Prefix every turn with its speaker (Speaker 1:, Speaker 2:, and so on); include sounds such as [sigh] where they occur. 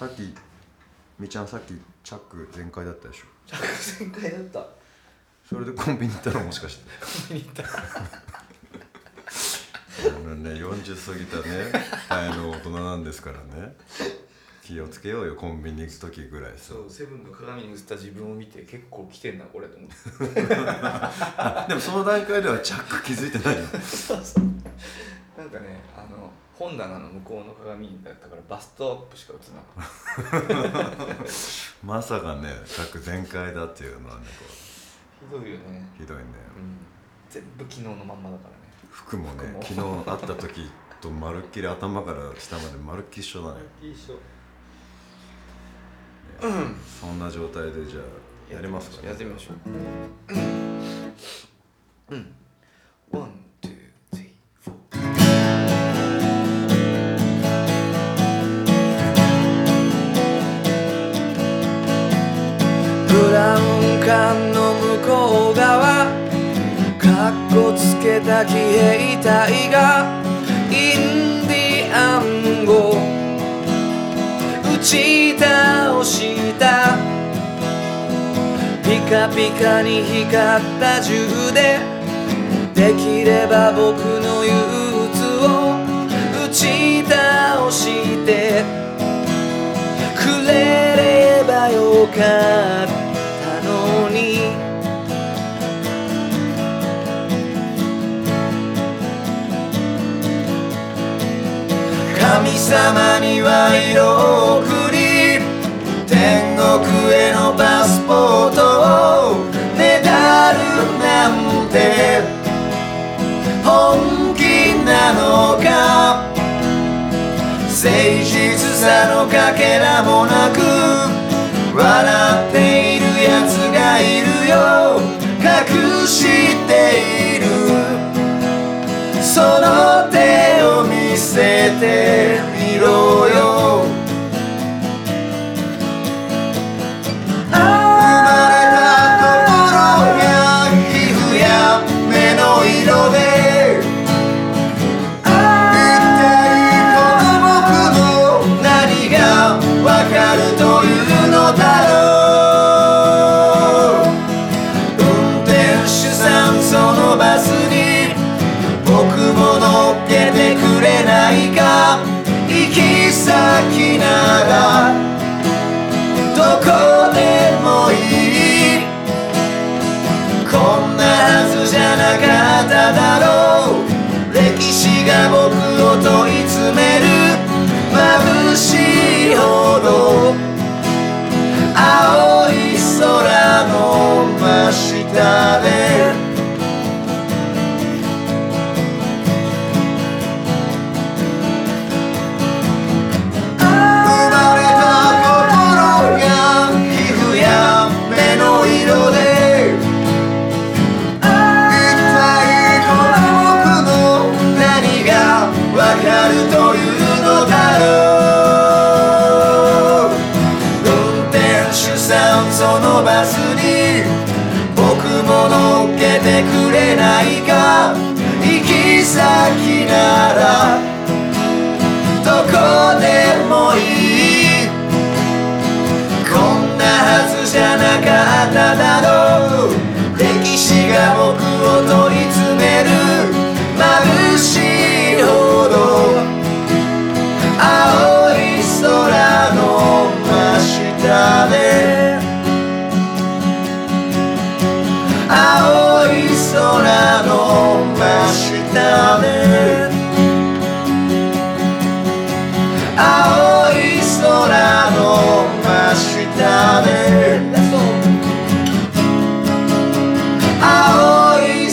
Speaker 1: さっきみちゃんさっきチャック全開だったでしょ。
Speaker 2: 着全開だった。
Speaker 1: それでコンビニ行ったのもしかして。
Speaker 2: コンビニ行った。
Speaker 1: あのね40過ぎたねあの大人なんですからね。気をつけようよコンビニ行く時ぐらいさ。そう
Speaker 2: セブンの鏡に映った自分を見て結構来てんなこれと思って。[laughs]
Speaker 1: でもその段階ではチャック気づいてないの [laughs] そ
Speaker 2: うそうなんかねあの本棚の向こうの鏡だったからバストアップしか映らなかった。
Speaker 1: [laughs] まさかねチャック全開だっていうのはねこ
Speaker 2: ひどいよね。
Speaker 1: うひどいね。
Speaker 2: うん。全部昨日のまんまだからね。
Speaker 1: 服もね服昨日会った時とまるっきり頭から下までまるっきり一緒だね。
Speaker 2: いいしょ
Speaker 1: そんな状態でじゃあやりますかやってみまし
Speaker 2: ょう。うん。ワウン管の向こう側かっこつけた騎兵隊がインディアンを打ち倒した。ピカピカに光った銃でできれば僕の憂鬱を打ち倒して。くれればよかった。神様には色を送り天国へのパスポートをねだるなんて。本気なのか誠実さのかけらもなく笑っているやつがいるよ隠している。その手せてみろよ。生まれたところや皮膚や目の色で一体この僕の何がわかるというのだろう。運転手さんそのバスに僕も乗っけ existir. れないか。行き先なら。どこでもいい。こんなはずじゃなかっただろう。歴史が僕を問い詰める。眩しいほど。青い空の真下で。青い空の真下で。青い